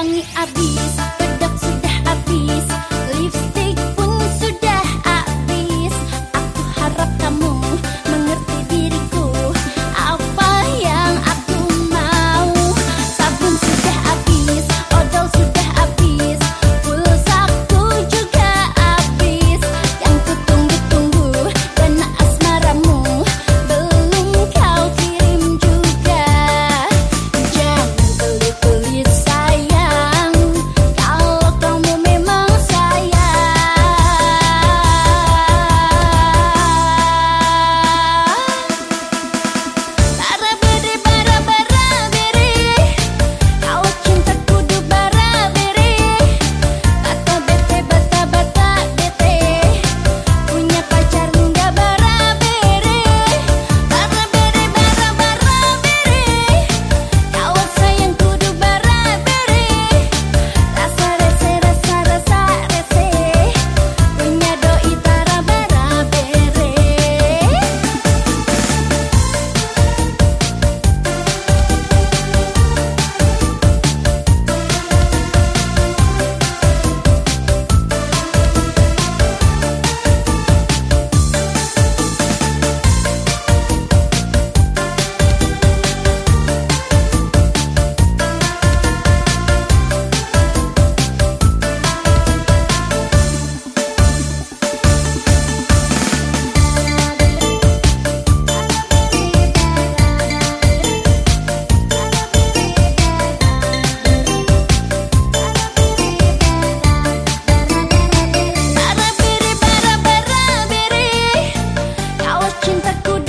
wangi abis. 진짜꿀